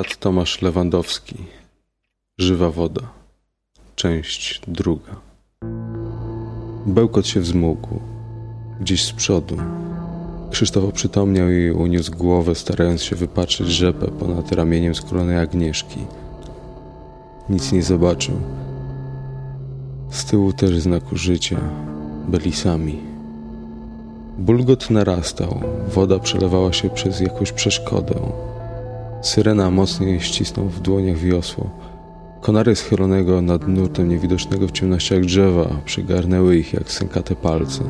Konrad Tomasz Lewandowski. Żywa woda. Część druga. Bełkot się wzmógł. Gdzieś z przodu. Krzysztof oprzytomniał i uniósł głowę starając się wypatrzeć rzepę ponad ramieniem skrólonej Agnieszki. Nic nie zobaczył. Z tyłu też znaku życia. Byli sami. Bulgot narastał. Woda przelewała się przez jakąś przeszkodę Syrena mocniej ścisnął w dłoniach wiosło. Konary schylonego nad nurtem niewidocznego w ciemnościach drzewa przygarnęły ich jak sękate palce.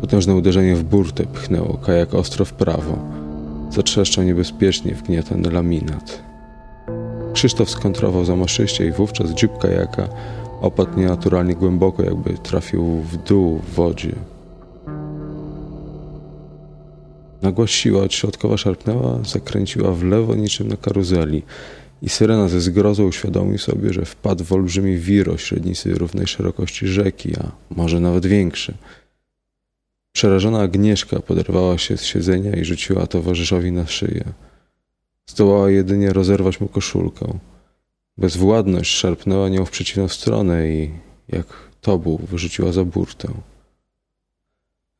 Potężne uderzenie w burtę pchnęło kajak ostro w prawo. Zatrzeszczał niebezpiecznie wgniatany laminat. Krzysztof skontrował za maszyście i wówczas dziób kajaka opadł nienaturalnie głęboko, jakby trafił w dół w wodzie. Nagła siła odśrodkowa szarpnęła, zakręciła w lewo niczym na karuzeli i syrena ze zgrozą uświadomił sobie, że wpadł w olbrzymi wir o średnicy równej szerokości rzeki, a może nawet większy. Przerażona Agnieszka poderwała się z siedzenia i rzuciła towarzyszowi na szyję. Zdołała jedynie rozerwać mu koszulkę. Bezwładność szarpnęła nią w przeciwną stronę i, jak tobu, wyrzuciła za burtę.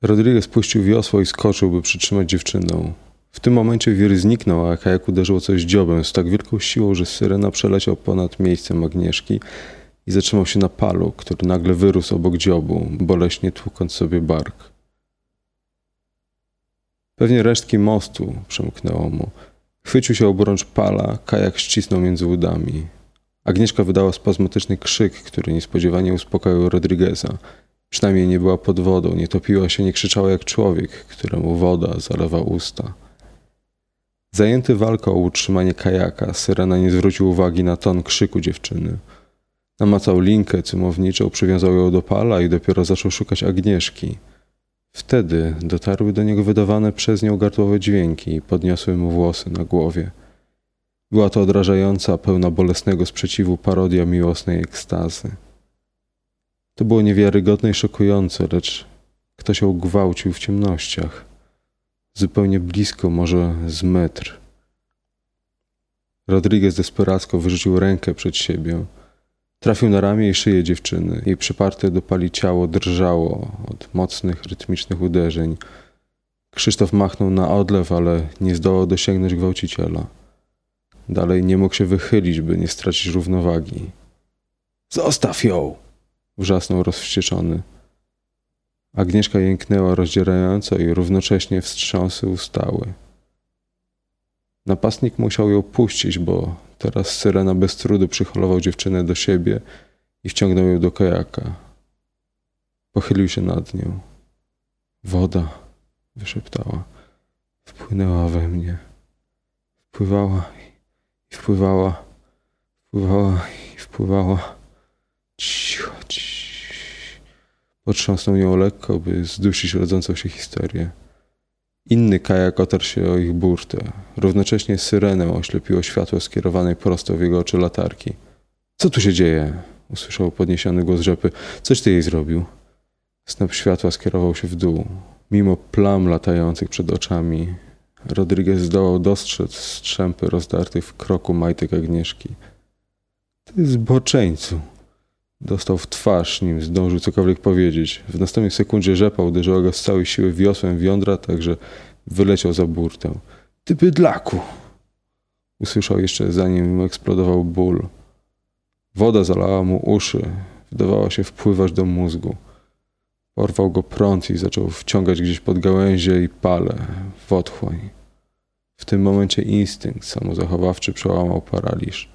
Rodriguez puścił wiosło i skoczył, by przytrzymać dziewczynę. W tym momencie wir zniknął, a kajak uderzyło coś dziobem z tak wielką siłą, że syrena przeleciał ponad miejscem Agnieszki i zatrzymał się na palu, który nagle wyrósł obok dziobu, boleśnie tłukąc sobie bark. Pewnie resztki mostu, przemknęło mu. Chwycił się obrącz pala, kajak ścisnął między udami. Agnieszka wydała spazmatyczny krzyk, który niespodziewanie uspokoił Rodrigueza – Przynajmniej nie była pod wodą, nie topiła się, nie krzyczała jak człowiek, któremu woda zalewa usta. Zajęty walką o utrzymanie kajaka, Syrena nie zwrócił uwagi na ton krzyku dziewczyny. Namacał linkę cymowniczą, przywiązał ją do pala i dopiero zaczął szukać Agnieszki. Wtedy dotarły do niego wydawane przez nią gardłowe dźwięki i podniosły mu włosy na głowie. Była to odrażająca, pełna bolesnego sprzeciwu parodia miłosnej ekstazy. To było niewiarygodne i szokujące, lecz ktoś ją gwałcił w ciemnościach. Zupełnie blisko, może z metr. Rodriguez desperacko wyrzucił rękę przed siebie. Trafił na ramię i szyję dziewczyny. Jej przyparte do pali ciało drżało od mocnych, rytmicznych uderzeń. Krzysztof machnął na odlew, ale nie zdołał dosięgnąć gwałciciela. Dalej nie mógł się wychylić, by nie stracić równowagi. Zostaw ją! Wrzasnął rozwścieczony. Agnieszka jęknęła rozdzierająco i równocześnie wstrząsy ustały. Napastnik musiał ją puścić, bo teraz syrena bez trudu przyholował dziewczynę do siebie i wciągnął ją do kajaka. Pochylił się nad nią. Woda, wyszeptała, wpłynęła we mnie. Wpływała i wpływała, wpływała i wpływała. Cicho, cicho. Potrząsnął ją lekko, by zdusić rodzącą się historię. Inny kajak otarł się o ich burtę. Równocześnie syrenę oślepiło światło skierowane prosto w jego oczy latarki. Co tu się dzieje? Usłyszał podniesiony głos rzepy. Coś ty jej zrobił? Snop światła skierował się w dół. Mimo plam latających przed oczami, Rodriguez zdołał dostrzec strzępy rozdartych w kroku majtek Agnieszki. Ty zboczeńcu! Dostał w twarz, nim zdążył cokolwiek powiedzieć. W następnej sekundzie rzepa uderzyła go z całej siły wiosłem w jądra, tak że Wyleciał za burtę. Ty bydlaku! Usłyszał jeszcze zanim eksplodował ból. Woda zalała mu uszy, wydawała się wpływać do mózgu. Porwał go prąd i zaczął wciągać gdzieś pod gałęzie i pale, w otchłań. W tym momencie instynkt samozachowawczy przełamał paraliż.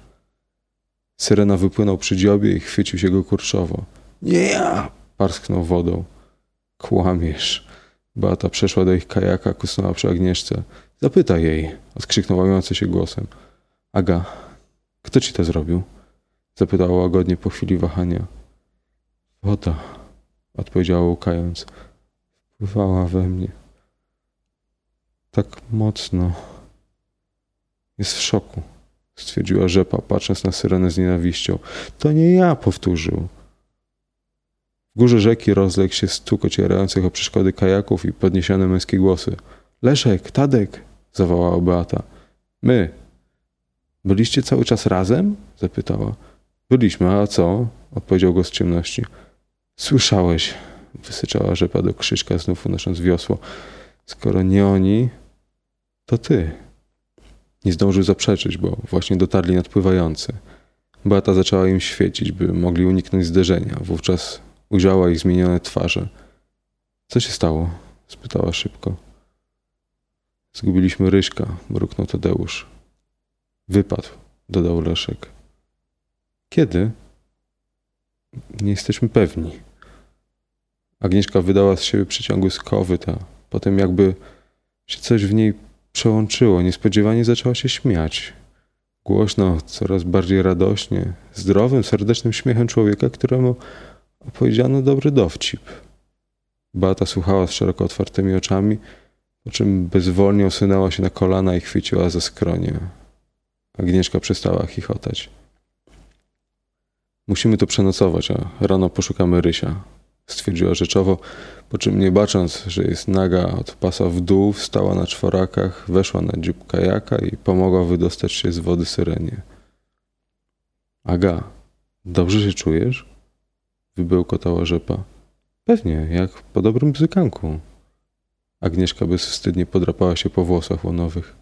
Syrena wypłynął przy dziobie i chwycił się go kurczowo. Nie ja! parsknął wodą. Kłamiesz. Beata przeszła do ich kajaka, kusnęła przy Agnieszce. Zapytaj jej, odkrzyknął łamiący się głosem. Aga, kto ci to zrobił? Zapytała łagodnie po chwili wahania. Woda, odpowiedziała łukając. Wpływała we mnie. Tak mocno. Jest w szoku, stwierdziła rzepa, patrząc na syrenę z nienawiścią. To nie ja, powtórzył. W górze rzeki rozległ się stuk ocierających o przeszkody kajaków i podniesione męskie głosy. Leszek, Tadek, zawołała Beata. My. Byliście cały czas razem? zapytała. Byliśmy, a co? odpowiedział go z ciemności. Słyszałeś, wysyczała rzepa do Krzyśka, znów unosząc wiosło. Skoro nie oni, to ty. Nie zdążył zaprzeczyć, bo właśnie dotarli nadpływający. Beata zaczęła im świecić, by mogli uniknąć zderzenia. Wówczas ujrzała ich zmienione twarze. Co się stało? spytała szybko. Zgubiliśmy Ryśka, mruknął Tadeusz. Wypadł, dodał Leszek. Kiedy? Nie jesteśmy pewni. Agnieszka wydała z siebie przyciągły skowyt, a potem jakby się coś w niej przełączyło. Niespodziewanie zaczęła się śmiać. Głośno, coraz bardziej radośnie, zdrowym, serdecznym śmiechem człowieka, któremu opowiedziano dobry dowcip. Beata słuchała z szeroko otwartymi oczami, po czym bezwolnie osunęła się na kolana i chwyciła za skronie. Agnieszka przestała chichotać. Musimy tu przenocować, a rano poszukamy Rysia, stwierdziła rzeczowo, po czym nie bacząc, że jest naga od pasa w dół, wstała na czworakach, weszła na dziób kajaka i pomogła wydostać się z wody syrenie. Aga, dobrze się czujesz? Wybełkotała rzepa. Pewnie, jak po dobrym bzykanku. Agnieszka bezwstydnie podrapała się po włosach łonowych.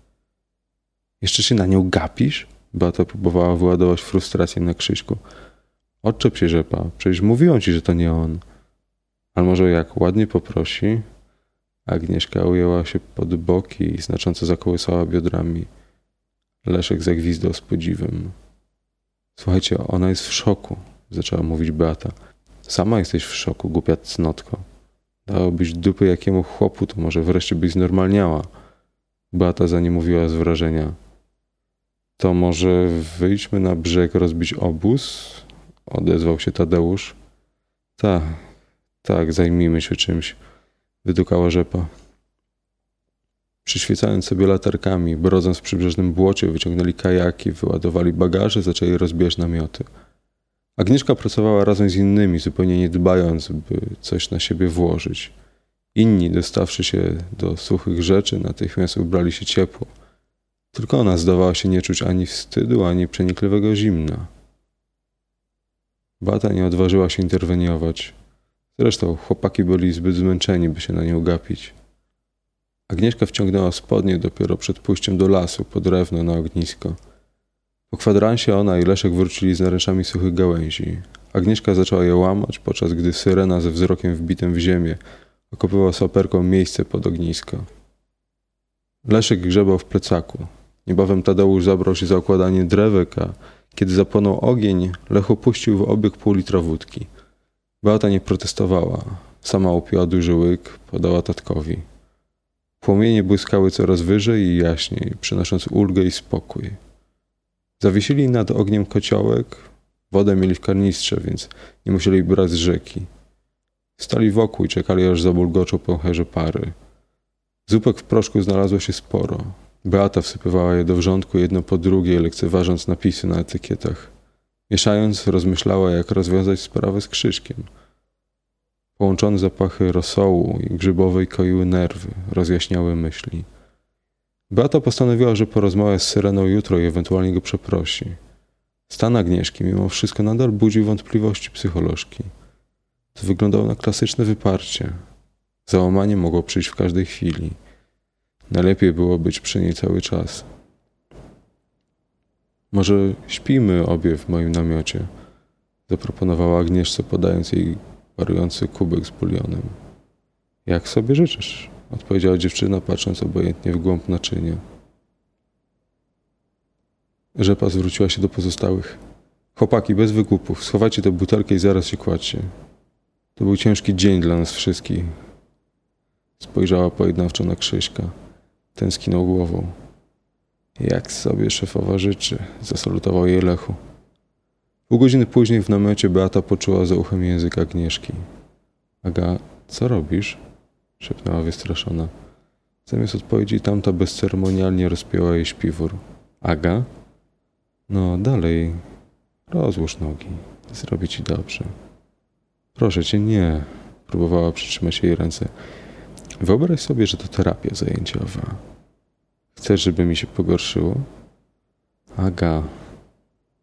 Jeszcze się na nią gapisz? Beata próbowała wyładować frustrację na Krzyśku. Odczep się, rzepa. Przecież mówiłam ci, że to nie on. Ale może jak ładnie poprosi? Agnieszka ujęła się pod boki i znacząco zakołysała biodrami. Leszek zagwizdał z podziwem. Słuchajcie, ona jest w szoku, zaczęła mówić Beata. Sama jesteś w szoku, głupia cnotko. Dałobyś dupy jakiemu chłopu, to może wreszcie byś znormalniała. Beata za nie mówiła z wrażenia. To może wyjdźmy na brzeg rozbić obóz? Odezwał się Tadeusz. Tak, tak, zajmijmy się czymś, wydukała rzepa. Przyświecając sobie latarkami, brodząc w przybrzeżnym błocie, wyciągnęli kajaki, wyładowali bagaże, zaczęli rozbierać namioty. Agnieszka pracowała razem z innymi, zupełnie nie dbając, by coś na siebie włożyć. Inni, dostawszy się do suchych rzeczy, natychmiast ubrali się ciepło. Tylko ona zdawała się nie czuć ani wstydu, ani przenikliwego zimna. Bata nie odważyła się interweniować. Zresztą chłopaki byli zbyt zmęczeni, by się na nią gapić. Agnieszka wciągnęła spodnie dopiero przed pójściem do lasu, po drewno na ognisko. Po kwadransie ona i Leszek wrócili z naręczami suchych gałęzi. Agnieszka zaczęła je łamać, podczas gdy syrena ze wzrokiem wbitym w ziemię okopywał saperką miejsce pod ognisko. Leszek grzebał w plecaku. Niebawem Tadeusz zabrał się za układanie drewek, a kiedy zapłonął ogień, Lech opuścił w obieg pół litra wódki. Beata nie protestowała. Sama upiła duży łyk, podała tatkowi. Płomienie błyskały coraz wyżej i jaśniej, przynosząc ulgę i spokój. Zawiesili nad ogniem kociołek, wodę mieli w karnistrze, więc nie musieli brać z rzeki. Stali wokół i czekali, aż zabulgoczą pęcherze pary. Zupek w proszku znalazło się sporo. Beata wsypywała je do wrzątku jedno po drugie, lekceważąc napisy na etykietach. Mieszając, rozmyślała, jak rozwiązać sprawę z Krzyżkiem. Połączone zapachy rosołu i grzybowej koiły nerwy, rozjaśniały myśli. Beata postanowiła, że porozmawia z Syreną jutro i ewentualnie go przeprosi. Stan Agnieszki mimo wszystko nadal budził wątpliwości psycholożki. To wyglądało na klasyczne wyparcie. Załamanie mogło przyjść w każdej chwili. Najlepiej było być przy niej cały czas. Może śpimy obie w moim namiocie, zaproponowała Agnieszce, podając jej parujący kubek z bulionem. Jak sobie życzysz? odpowiedziała dziewczyna, patrząc obojętnie w głąb naczynia. Rzepa zwróciła się do pozostałych. Chłopaki, bez wygłupów, schowajcie tę butelkę i zaraz się kładźcie. To był ciężki dzień dla nas wszystkich. Spojrzała pojednawczo na Krzyśka. Ten skinął głową. Jak sobie szefowa życzy, zasalutował jej Lechu. Pół godziny później w namiocie Beata poczuła za uchem język Agnieszki. Aga, co robisz? szepnęła wystraszona. Zamiast odpowiedzi tamta bezceremonialnie rozpięła jej śpiwór. Aga? No, dalej. Rozłóż nogi. Zrobi ci dobrze. Proszę cię, nie. Próbowała przytrzymać jej ręce. Wyobraź sobie, że to terapia zajęciowa. Chcesz, żeby mi się pogorszyło? Aga.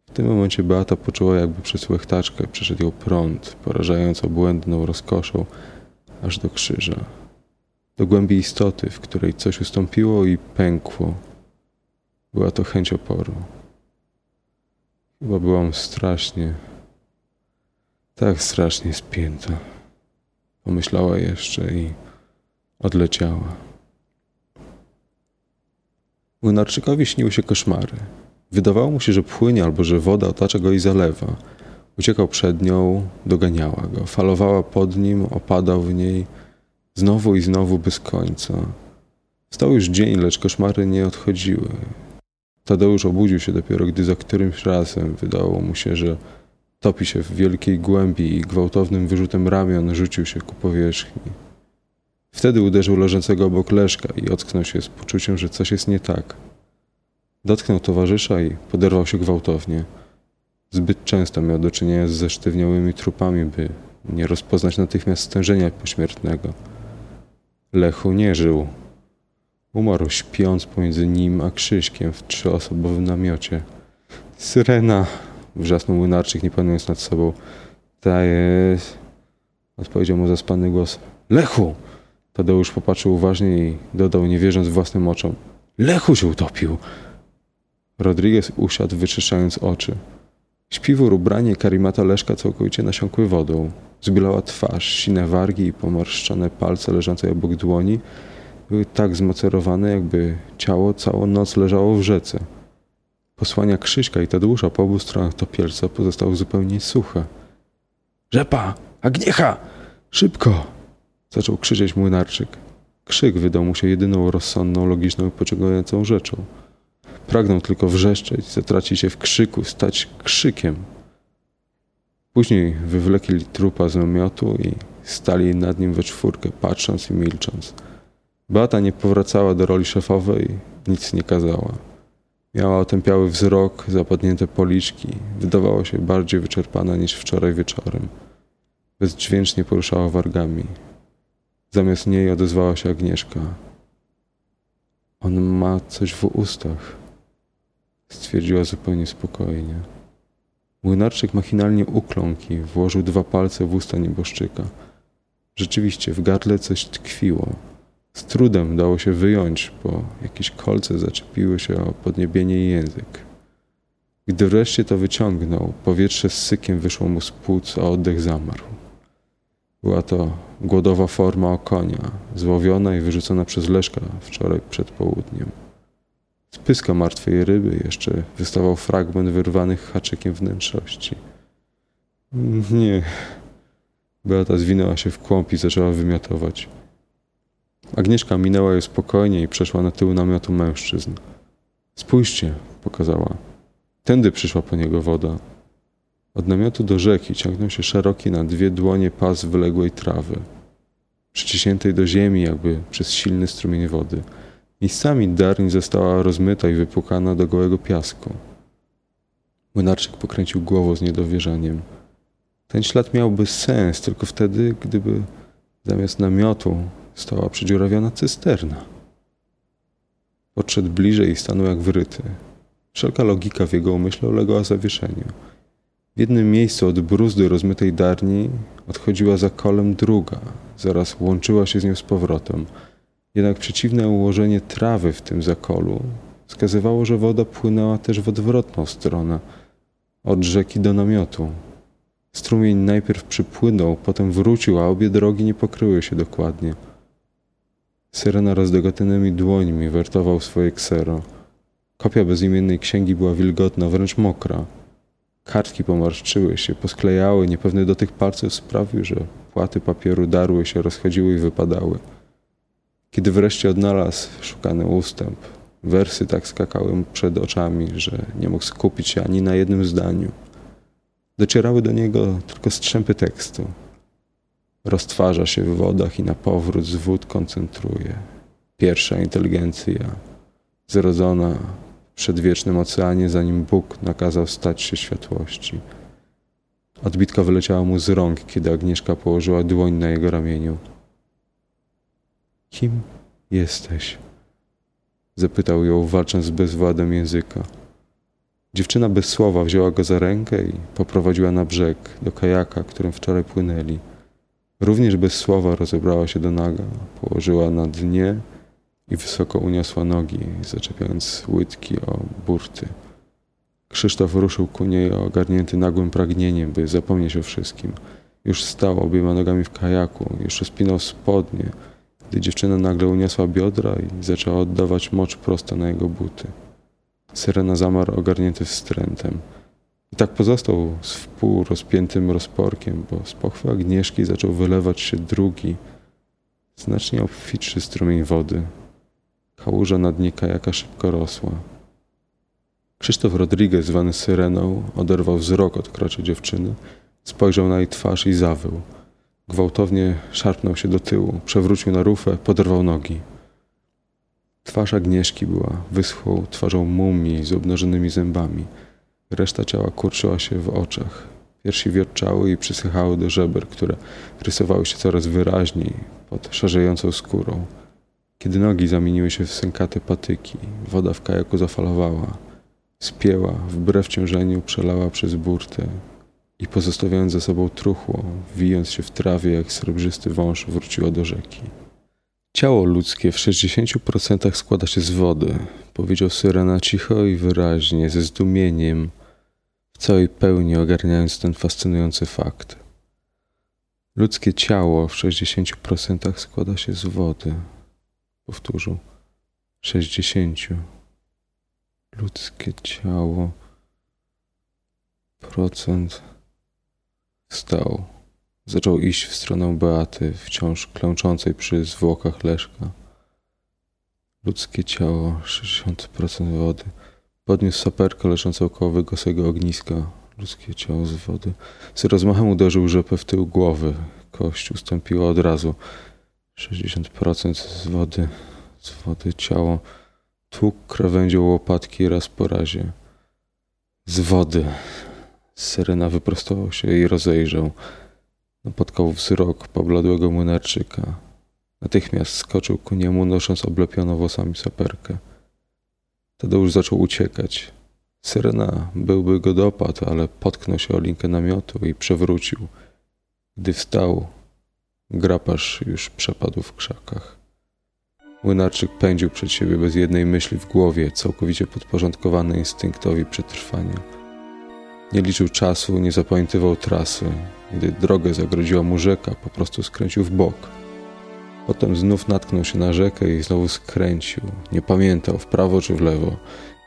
W tym momencie Beata poczuła, jakby przez łechtaczkę przeszedł ją prąd, porażająco błędną rozkoszą, aż do krzyża. Do głębi istoty, w której coś ustąpiło i pękło. Była to chęć oporu. Chyba byłam strasznie, tak strasznie spięta. Pomyślała jeszcze i odleciała. Młynarczykowi śniły się koszmary. Wydawało mu się, że płynie albo że woda otacza go i zalewa. Uciekał przed nią, doganiała go, falowała pod nim, opadał w niej, znowu i znowu bez końca. Stał już dzień, lecz koszmary nie odchodziły. Tadeusz obudził się dopiero, gdy za którymś razem wydało mu się, że topi się w wielkiej głębi i gwałtownym wyrzutem ramion rzucił się ku powierzchni. Wtedy uderzył leżącego obok Leszka i ocknął się z poczuciem, że coś jest nie tak. Dotknął towarzysza i poderwał się gwałtownie. Zbyt często miał do czynienia z zesztywniałymi trupami, by nie rozpoznać natychmiast stężenia pośmiertnego. Lechu nie żył. Umarł śpiąc pomiędzy nim a Krzyśkiem w trzyosobowym namiocie. Syrena! wrzasnął młynarczyk, nie panując nad sobą. Ta jest... odpowiedział mu zaspany głos. Lechu! Tadeusz popatrzył uważnie i dodał, nie wierząc własnym oczom. Lechu się utopił! Rodriguez usiadł, wyczyszczając oczy. Śpiwór, ubranie karimata Leszka całkowicie nasiąkły wodą. Zbielała twarz, sine wargi i pomarszczone palce leżące obok dłoni były tak zmacerowane, jakby ciało całą noc leżało w rzece. Posłania Krzyśka i Tadeusza po obu stronach topielca pozostały zupełnie suche. Rzepa! Agniecha! Szybko! Zaczął krzyczeć młynarczyk. Krzyk wydał mu się jedyną rozsądną, logiczną i pociągającą rzeczą. Pragnął tylko wrzeszczeć, zatracić się w krzyku, stać krzykiem. Później wywlekli trupa z namiotu i stali nad nim we czwórkę, patrząc i milcząc. Beata nie powracała do roli szefowej, nic nie kazała. Miała otępiały wzrok, zapadnięte policzki, wydawała się bardziej wyczerpana niż wczoraj wieczorem. Bezdźwięcznie poruszała wargami. Zamiast niej odezwała się Agnieszka. On ma coś w ustach, stwierdziła zupełnie spokojnie. Młynarczyk machinalnie ukląkł i włożył dwa palce w usta nieboszczyka. Rzeczywiście w gardle coś tkwiło. Z trudem dało się wyjąć, bo jakieś kolce zaczepiły się o podniebienie i język. Gdy wreszcie to wyciągnął, powietrze z sykiem wyszło mu z płuc, a oddech zamarł. Była to głodowa forma okonia, złowiona i wyrzucona przez Leszka wczoraj przed południem. Z pyska martwej ryby jeszcze wystawał fragment wyrwanych haczykiem wnętrzości. Nie. Beata zwinęła się w kłąb i zaczęła wymiotować. Agnieszka minęła je spokojnie i przeszła na tył namiotu mężczyzn. Spójrzcie, pokazała. Tędy przyszła po niego woda. Od namiotu do rzeki ciągnął się szeroki na dwie dłonie pas wyległej trawy, przyciśniętej do ziemi jakby przez silny strumień wody. Miejscami darń została rozmyta i wypłukana do gołego piasku. Młynarczyk pokręcił głową z niedowierzaniem. Ten ślad miałby sens tylko wtedy, gdyby zamiast namiotu stała przedziurawiona cysterna. Podszedł bliżej i stanął jak wyryty. Wszelka logika w jego umyśle uległa zawieszeniu. W jednym miejscu od bruzdy rozmytej darni odchodziła za kolem druga, zaraz łączyła się z nią z powrotem. Jednak przeciwne ułożenie trawy w tym zakolu wskazywało, że woda płynęła też w odwrotną stronę, od rzeki do namiotu. Strumień najpierw przypłynął, potem wrócił, a obie drogi nie pokryły się dokładnie. Syrena rozdogotanymi dłońmi wertował swoje ksero. Kopia bezimiennej księgi była wilgotna, wręcz mokra. Kartki pomarszczyły się, posklejały, niepewny dotyk palców sprawił, że płaty papieru darły się, rozchodziły i wypadały. Kiedy wreszcie odnalazł szukany ustęp, wersy tak skakały mu przed oczami, że nie mógł skupić się ani na jednym zdaniu. Docierały do niego tylko strzępy tekstu. Roztwarza się w wodach i na powrót z wód koncentruje. Pierwsza inteligencja, zrodzona przedwiecznym oceanie, zanim Bóg nakazał stać się światłości. Odbitka wyleciała mu z rąk, kiedy Agnieszka położyła dłoń na jego ramieniu. Kim jesteś? Zapytał ją, walcząc z bezwładem języka. Dziewczyna bez słowa wzięła go za rękę i poprowadziła na brzeg, do kajaka, którym wczoraj płynęli. Również bez słowa rozebrała się do naga, położyła na dnie i wysoko uniosła nogi, zaczepiając łydki o burty. Krzysztof ruszył ku niej ogarnięty nagłym pragnieniem, by zapomnieć o wszystkim. Już stał obiema nogami w kajaku, już rozpinał spodnie, gdy dziewczyna nagle uniosła biodra i zaczęła oddawać mocz prosto na jego buty. Syrena zamarł ogarnięty wstrętem. I tak pozostał z wpół rozpiętym rozporkiem, bo z pochwy Agnieszki zaczął wylewać się drugi, znacznie obfitszy strumień wody. Kałuża na dnie kajaka szybko rosła. Krzysztof Rodriguez, zwany Syreną, oderwał wzrok od kroczy dziewczyny, spojrzał na jej twarz i zawył. Gwałtownie szarpnął się do tyłu, przewrócił na rufę, poderwał nogi. Twarz Agnieszki była wyschłą twarzą mumii z obnażonymi zębami. Reszta ciała kurczyła się w oczach. Piersi wierczały i przysychały do żeber, które rysowały się coraz wyraźniej pod szarzejącą skórą. Kiedy nogi zamieniły się w sękate patyki, woda w kajaku zafalowała. Spięła, wbrew ciążeniu przelała przez burtę i pozostawiając za sobą truchło, wijąc się w trawie jak srebrzysty wąż, wróciła do rzeki. Ciało ludzkie w 60% składa się z wody, powiedział Syrena cicho i wyraźnie, ze zdumieniem, w całej pełni ogarniając ten fascynujący fakt. Ludzkie ciało w 60% składa się z wody. Powtórzył. 60. Ludzkie ciało. Procent. Wstał. Zaczął iść w stronę Beaty, wciąż klęczącej przy zwłokach Leszka. Ludzkie ciało, 60% wody. Podniósł saperkę leżącą koło wygosłego ogniska. Ludzkie ciało z wody. Z rozmachem uderzył rzepę w tył głowy. Kość ustąpiła od razu. 60% z wody. Z wody ciało. Tłuk krawędzią łopatki raz po razie. Z wody. Syrena wyprostował się i rozejrzał. Napotkał wzrok pobladłego młynarczyka. Natychmiast skoczył ku niemu, nosząc oblepioną włosami saperkę. Tadeusz zaczął uciekać. Syrena byłby go dopadł, ale potknął się o linkę namiotu i przewrócił. Gdy wstał, graparz już przepadł w krzakach. Młynarczyk pędził przed siebie bez jednej myśli w głowie, całkowicie podporządkowany instynktowi przetrwania. Nie liczył czasu, nie zapamiętywał trasy. Gdy drogę zagrodziła mu rzeka, po prostu skręcił w bok. Potem znów natknął się na rzekę i znowu skręcił. Nie pamiętał w prawo czy w lewo.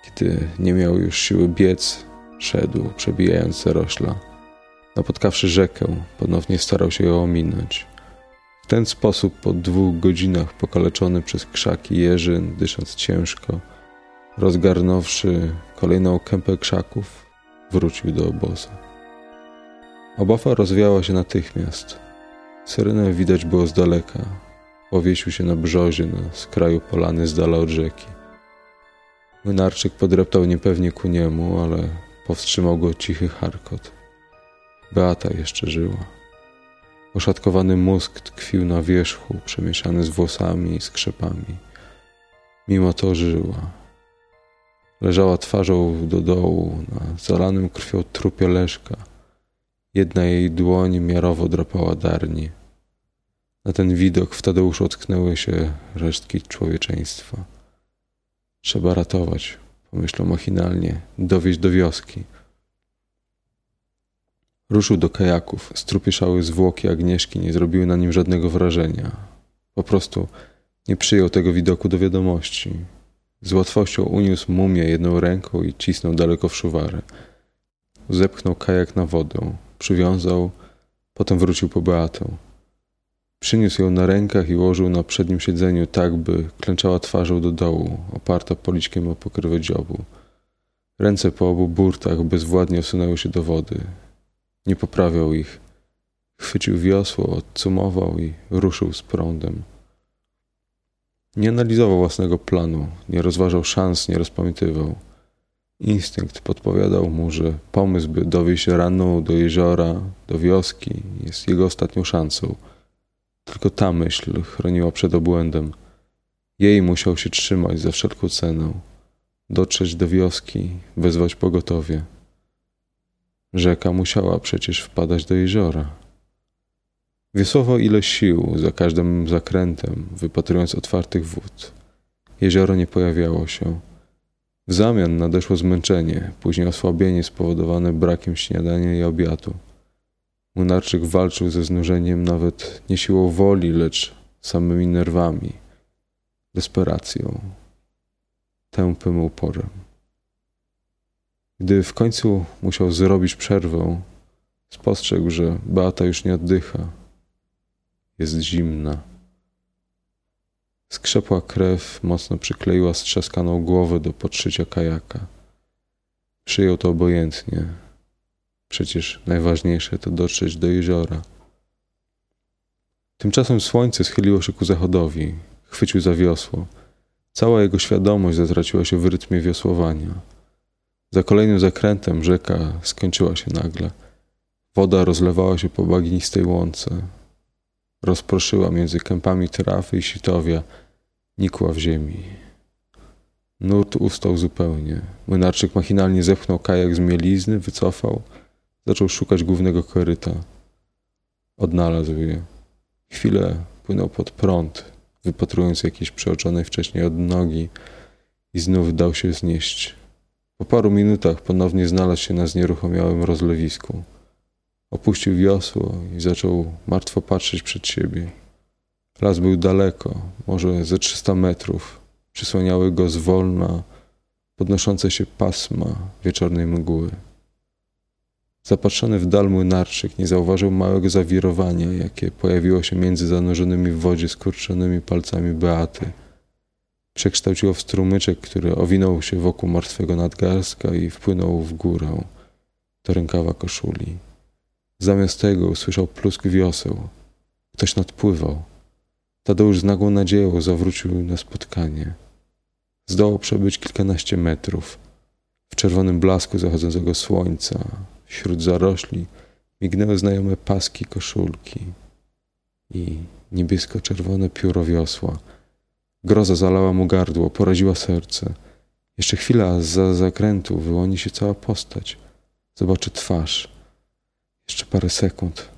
Kiedy nie miał już siły biec, szedł, przebijając zarośla. Napotkawszy rzekę, ponownie starał się ją ominąć. Ten sposób po dwóch godzinach pokaleczony przez krzaki jeżyn, dysząc ciężko, rozgarnąwszy kolejną kępę krzaków, wrócił do obozu. Obawa rozwiała się natychmiast. Syrenę widać było z daleka. Powiesił się na brzozie na skraju polany z dala od rzeki. Młynarczyk podreptał niepewnie ku niemu, ale powstrzymał go cichy harkot. Beata jeszcze żyła. Oszatkowany mózg tkwił na wierzchu, przemieszany z włosami i skrzepami. Mimo to żyła. Leżała twarzą do dołu na zalanym krwią trupie Leszka. Jedna jej dłoń miarowo drapała darni. Na ten widok w Tadeuszu ocknęły się resztki człowieczeństwa. Trzeba ratować, pomyślał machinalnie, dowieźć do wioski. Ruszył do kajaków. Strupieszały zwłoki Agnieszki nie zrobiły na nim żadnego wrażenia. Po prostu nie przyjął tego widoku do wiadomości. Z łatwością uniósł mumię jedną ręką i cisnął daleko w szuwarę. Zepchnął kajak na wodę, przywiązał, potem wrócił po Beatę. Przyniósł ją na rękach i ułożył na przednim siedzeniu tak, by klęczała twarzą do dołu, oparta policzkiem o pokrywę dziobu. Ręce po obu burtach bezwładnie osunęły się do wody. Nie poprawiał ich. Chwycił wiosło, odcumował i ruszył z prądem. Nie analizował własnego planu, nie rozważał szans, nie rozpamiętywał. Instynkt podpowiadał mu, że pomysł, by dowieść ranną do jeziora, do wioski, jest jego ostatnią szansą. Tylko ta myśl chroniła przed obłędem. Jej musiał się trzymać za wszelką cenę. Dotrzeć do wioski, wezwać pogotowie. Rzeka musiała przecież wpadać do jeziora. Wiosłował ile sił za każdym zakrętem, wypatrując otwartych wód. Jezioro nie pojawiało się. W zamian nadeszło zmęczenie, później osłabienie spowodowane brakiem śniadania i obiadu. Munarczyk walczył ze znużeniem nawet nie siłą woli, lecz samymi nerwami, desperacją, tępym uporem. Gdy w końcu musiał zrobić przerwę, spostrzegł, że Beata już nie oddycha. Jest zimna. Skrzepła krew, mocno przykleiła strzaskaną głowę do podszycia kajaka. Przyjął to obojętnie. Przecież najważniejsze to dotrzeć do jeziora. Tymczasem słońce schyliło się ku zachodowi. Chwycił za wiosło. Cała jego świadomość zatraciła się w rytmie wiosłowania. Za kolejnym zakrętem rzeka skończyła się nagle. Woda rozlewała się po bagnistej łące. Rozproszyła między kępami trafy i sitowia, nikła w ziemi. Nurt ustał zupełnie. Młynarczyk machinalnie zepchnął kajak z mielizny, wycofał, zaczął szukać głównego koryta. Odnalazł je. Chwilę płynął pod prąd, wypatrując jakiejś przeoczonej wcześniej odnogi i znów dał się znieść. Po paru minutach ponownie znalazł się na znieruchomiałym rozlewisku. Opuścił wiosło i zaczął martwo patrzeć przed siebie. Las był daleko, może ze 300 metrów. Przysłaniały go zwolna, podnoszące się pasma wieczornej mgły. Zapatrzony w dal młynarczyk nie zauważył małego zawirowania, jakie pojawiło się między zanurzonymi w wodzie skurczonymi palcami Beaty. Przekształciło w strumyczek, który owinął się wokół martwego nadgarstka i wpłynął w górę do rękawa koszuli. Zamiast tego usłyszał plusk wioseł. Ktoś nadpływał. Tadeusz z nagłą nadzieją zawrócił na spotkanie. Zdołał przebyć kilkanaście metrów. W czerwonym blasku zachodzącego słońca, wśród zarośli, mignęły znajome paski koszulki i niebiesko-czerwone pióro wiosła. Groza zalała mu gardło, poraziła serce. Jeszcze chwila za zakrętu wyłoni się cała postać. Zobaczy twarz. Jeszcze parę sekund.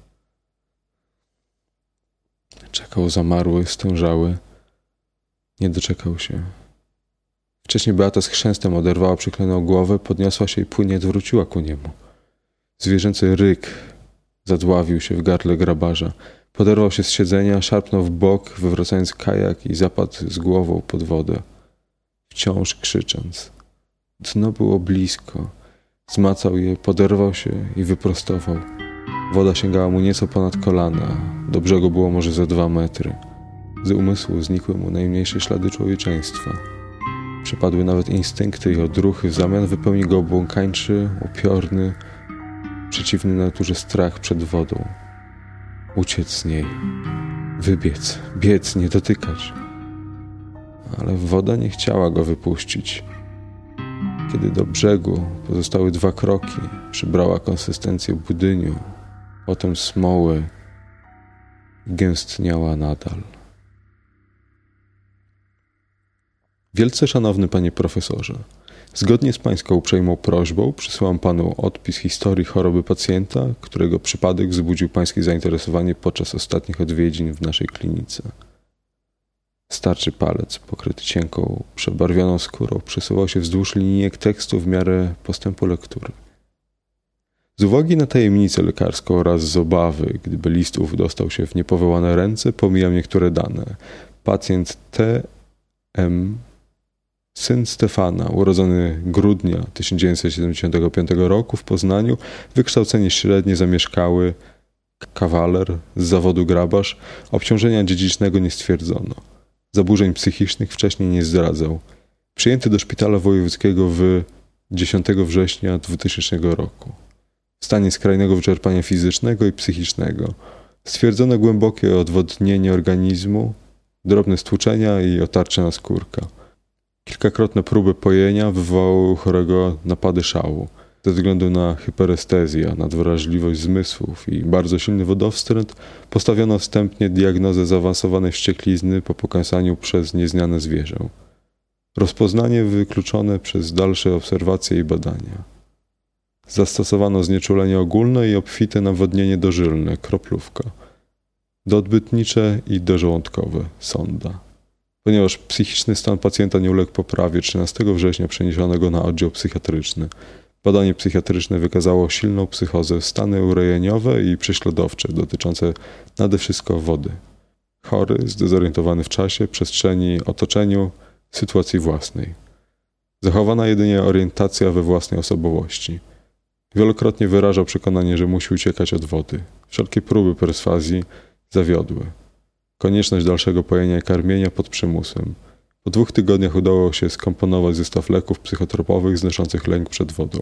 Czekał zamarły, stężały. Nie doczekał się. Wcześniej Beata z chrzęstem oderwała przykleną głowę, podniosła się i płynnie zwróciła ku niemu. Zwierzęcy ryk zadławił się w gardle grabarza. Poderwał się z siedzenia, szarpnął w bok, wywracając kajak i zapadł z głową pod wodę, wciąż krzycząc. Dno było blisko. Zmacał je, poderwał się i wyprostował. Woda sięgała mu nieco ponad kolana. Do brzegu było może ze dwa metry. Z umysłu znikły mu najmniejsze ślady człowieczeństwa. Przepadły nawet instynkty i odruchy, w zamian wypełnił go błąkańczy, upiorny, przeciwny naturze strach przed wodą. Uciec z niej, wybiec, biec, nie dotykać. Ale woda nie chciała go wypuścić. Kiedy do brzegu pozostały dwa kroki, przybrała konsystencję budyniu, potem smoły i gęstniała nadal. Wielce szanowny panie profesorze, zgodnie z pańską uprzejmą prośbą przysyłam panu odpis historii choroby pacjenta, którego przypadek wzbudził pańskie zainteresowanie podczas ostatnich odwiedzin w naszej klinice. Starczy palec, pokryty cienką, przebarwioną skórą, przesuwał się wzdłuż linijek tekstu w miarę postępu lektury. Z uwagi na tajemnicę lekarską oraz z obawy, gdyby listów dostał się w niepowołane ręce, pomijam niektóre dane. Pacjent T. Syn Stefana, urodzony grudnia 1975 roku w Poznaniu, wykształcenie średnie, zamieszkały, kawaler, z zawodu grabarz, obciążenia dziedzicznego nie stwierdzono. Zaburzeń psychicznych wcześniej nie zdradzał. Przyjęty do szpitala wojewódzkiego w 10 września 2000 roku. W stanie skrajnego wyczerpania fizycznego i psychicznego. Stwierdzono głębokie odwodnienie organizmu, drobne stłuczenia i otarcie na skórka. Kilkakrotne próby pojenia wywołały u chorego napady szału. Ze względu na hiperestezję, nadwrażliwość zmysłów i bardzo silny wodowstręt postawiono wstępnie diagnozę zaawansowanej wścieklizny po pokazaniu przez nieznane zwierzę. Rozpoznanie wykluczone przez dalsze obserwacje i badania. Zastosowano znieczulenie ogólne i obfite nawodnienie dożylne, kroplówka. Doodbytnicze i dożołądkowe, sonda. Ponieważ psychiczny stan pacjenta nie uległ poprawie, 13 września przeniesiono go na oddział psychiatryczny. Badanie psychiatryczne wykazało silną psychozę, stany urejeniowe i prześladowcze dotyczące nade wszystko wody. Chory, zdezorientowany w czasie, przestrzeni, otoczeniu, sytuacji własnej. Zachowana jedynie orientacja we własnej osobowości. Wielokrotnie wyrażał przekonanie, że musi uciekać od wody. Wszelkie próby perswazji zawiodły. Konieczność dalszego pojenia karmienia pod przymusem. Po dwóch tygodniach udało się skomponować zestaw leków psychotropowych znoszących lęk przed wodą.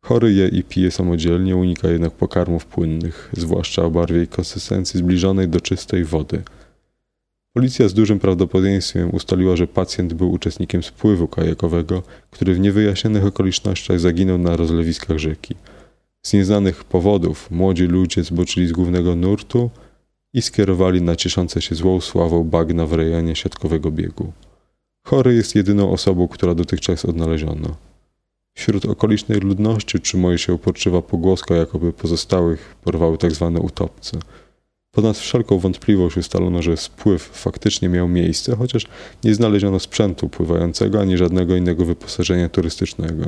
Chory je i pije samodzielnie, unika jednak pokarmów płynnych, zwłaszcza o barwie i konsystencji zbliżonej do czystej wody. Policja z dużym prawdopodobieństwem ustaliła, że pacjent był uczestnikiem spływu kajakowego, który w niewyjaśnionych okolicznościach zaginął na rozlewiskach rzeki. Z nieznanych powodów młodzi ludzie zboczyli z głównego nurtu i skierowali na cieszące się złą sławą bagna w rejonie siatkowego biegu. Chory jest jedyną osobą, która dotychczas odnaleziono. Wśród okolicznej ludności utrzymuje się uporczywa pogłoska, jakoby pozostałych porwały tzw. Tak utopce. Ponad wszelką wątpliwość ustalono, że spływ faktycznie miał miejsce, chociaż nie znaleziono sprzętu pływającego ani żadnego innego wyposażenia turystycznego.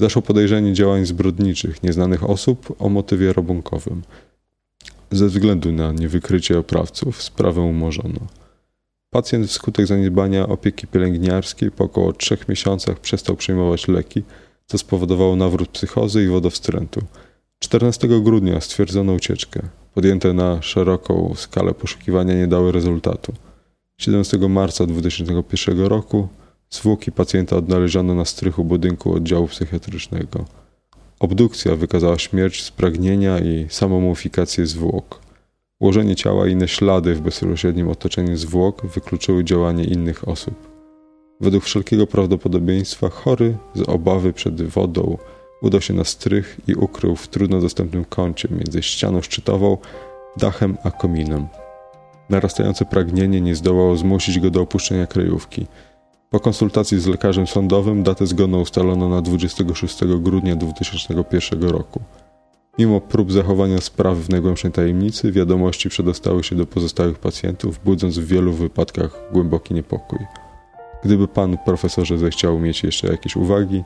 Zaszło podejrzenie działań zbrodniczych nieznanych osób o motywie rabunkowym. Ze względu na niewykrycie oprawców sprawę umorzono. Pacjent wskutek zaniedbania opieki pielęgniarskiej po około trzech miesiącach przestał przyjmować leki, co spowodowało nawrót psychozy i wodowstrętu. 14 grudnia stwierdzono ucieczkę. Podjęte na szeroką skalę poszukiwania nie dały rezultatu. 17 marca 2001 roku zwłoki pacjenta odnaleziono na strychu budynku oddziału psychiatrycznego. Obdukcja wykazała śmierć z pragnienia i samomufikację zwłok. Ułożenie ciała i inne ślady w bezpośrednim otoczeniu zwłok wykluczyły działanie innych osób. Według wszelkiego prawdopodobieństwa chory z obawy przed wodą udał się na strych i ukrył w trudno dostępnym kącie między ścianą szczytową, dachem a kominem. Narastające pragnienie nie zdołało zmusić go do opuszczenia kryjówki. Po konsultacji z lekarzem sądowym datę zgonu ustalono na 26 grudnia 2001 roku. Mimo prób zachowania sprawy w najgłębszej tajemnicy, wiadomości przedostały się do pozostałych pacjentów, budząc w wielu wypadkach głęboki niepokój. Gdyby pan profesorze zechciał mieć jeszcze jakieś uwagi,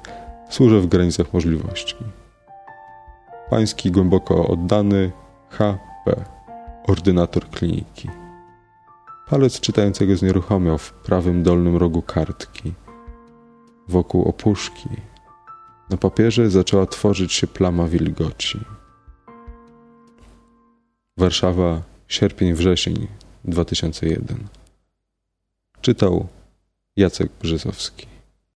służę w granicach możliwości. Pański głęboko oddany H.P., ordynator kliniki. Palec czytającego znieruchomiał w prawym dolnym rogu kartki. Wokół opuszki na papierze zaczęła tworzyć się plama wilgoci. Warszawa, sierpień-wrzesień 2001. Czytał Jacek Brzezowski.